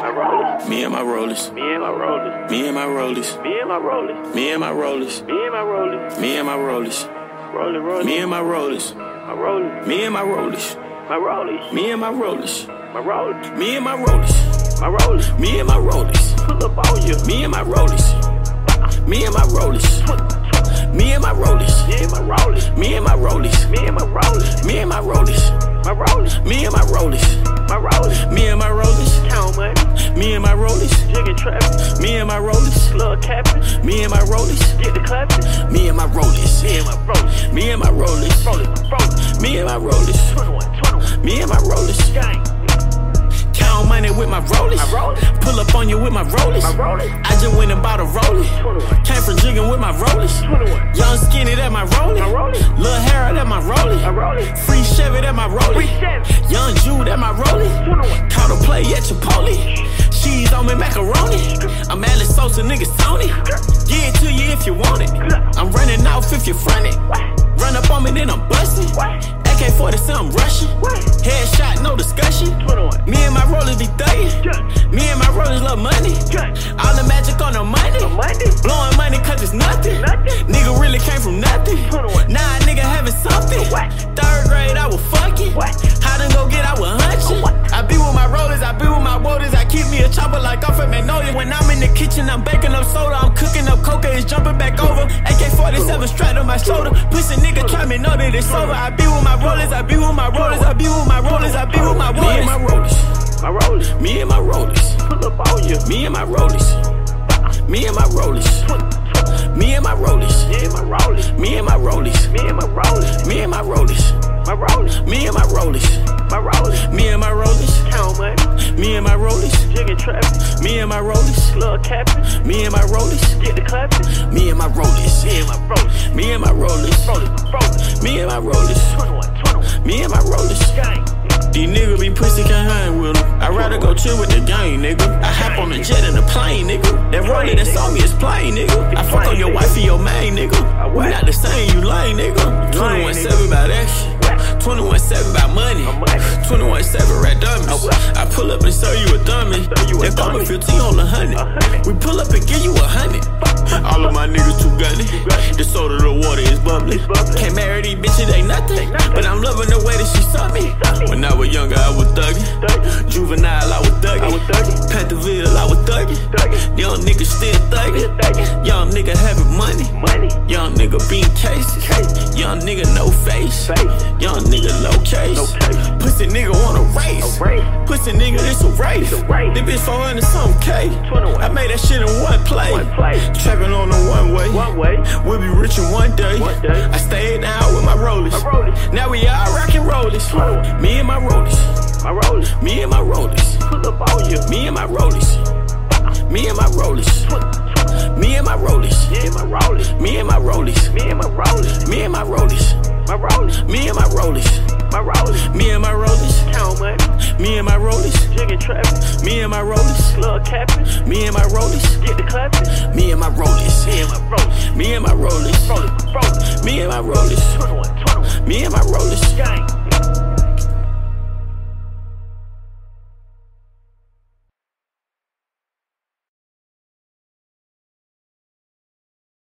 My rollers. Me and my rollers. Me and my rollers. Me and my rollers. Me and my rollers. Me and my rollers. Me and my rollers. Me and my rollers. Rolling, rolling. Me and my rollers. My rollers. Me and my rollers. My rollers. Me and my rollers. My rollers. Me and my rollers. My rollers. Me and my rollers. Pull up on you. Me and my rollers. Me and my rollers. Me and my rollers. Me and my rollers. Me and my rollers. Me and my rollers. Me and my rollers. My rollers. Me and my rollers. My rollers. Traffic. Me and my rollers. Love capping. Me and my rollers. Get the clapping. Me and my rollers. Me and my rollers. Me and my rolling. Me and my rollers. 21, 21. Me and my rollers. Gang. Count money with my rollers. Pull up on you with my rollers. I just went and bought a roller. 21. Came from jigging with my rollers. Young skinny that my rollers. Lil Harold that my rollers. Free Chevy that my Chevy. Young Alex Sosa, nigga Sony. Give it to you if you want it. I'm running off if you front it. Run up on me, then I'm busting. AK 47, I'm rushing. Headshot, no discussion. Me and my rollers be thuggin'. Me and my rollers love money. All the magic on the money. Up soda. I'm cooking up coca, it's jumping back over. AK 47 strapped on my shoulder. Pussy nigga try me, know that it's over. I be with my rollers, I be with my rollers, I be with my rollers, I be with my rollers. Me and my rollers. My rollers. Me and my rollers. Pull up on you. Me and my rollers. Me and my rollers. Me and my rollers. Me and my rollers. Me and my rollers. Me and my rollers. Me and my rollers. My rollers. Me and my rollers. My rollers. Me and my rollers. Count money. Me and my rollers. Jigging traffic. Me and my rollers. Love capping. Me and my rollers. Get the clapping. Me and my rollers. Me and my rollers. Me and my rollers. Rolling. Me and my rollers. 21, 21. Me and my rollers. Gang. These niggas be pussy can't hang with them. I'd rather go chill with the gang, nigga. I hop on the jet in the plane, nigga. That rolling that saw me is plain, nigga. I fuck on your wife and your main, nigga. We not the same, you lame, nigga. 21 7 about that shit. 21 7 about money. 21 7 rat dummies. Pull up and sell you a dummy. They call me 15 on the hundred. We pull up and give you a hundred. All of my niggas too gunny. The soda, the water is bubbly. Can't marry these bitches, they nothing. But I'm loving the way that she saw me. When I was younger, I was thuggin'. Juvenile, I was thuggin'. I was thuggin'. Pantherville, I was thuggin'. Young nigga still. Thuggin'. Young nigga having money. Money. Young nigga being cases. Young nigga no face. Face. Young nigga low case. No case. Pussy nigga want a race. A race. Pussy nigga, this a race. It's a race. This bitch 400 something K. 21. I made that shit in one play. One play. Trapping on the one way. One way. We'll be rich in one day. One day. I stayed down with my rollers. My rollers. Now we all rockin' rollers. 21. Me and my rollers. My rollers. Me and my rollers. Pull up on you. Me and my rollers. Me and my rollers. Me and my rollers. Me and my rollers. Me and my rollers. Me and my rollers. Me and my rollers. My rollers. Me and my rollers. My rollers. Me and my rollers. Count money. Me and my rollers. Jigging traffic. Me and my rollers. Love capping. Me and my rollers. Get the clapping. Me and my rollers. Me and my rollers. Me and my rolling. Me and my rollers. 21, 21. Me and my rollers. Gang.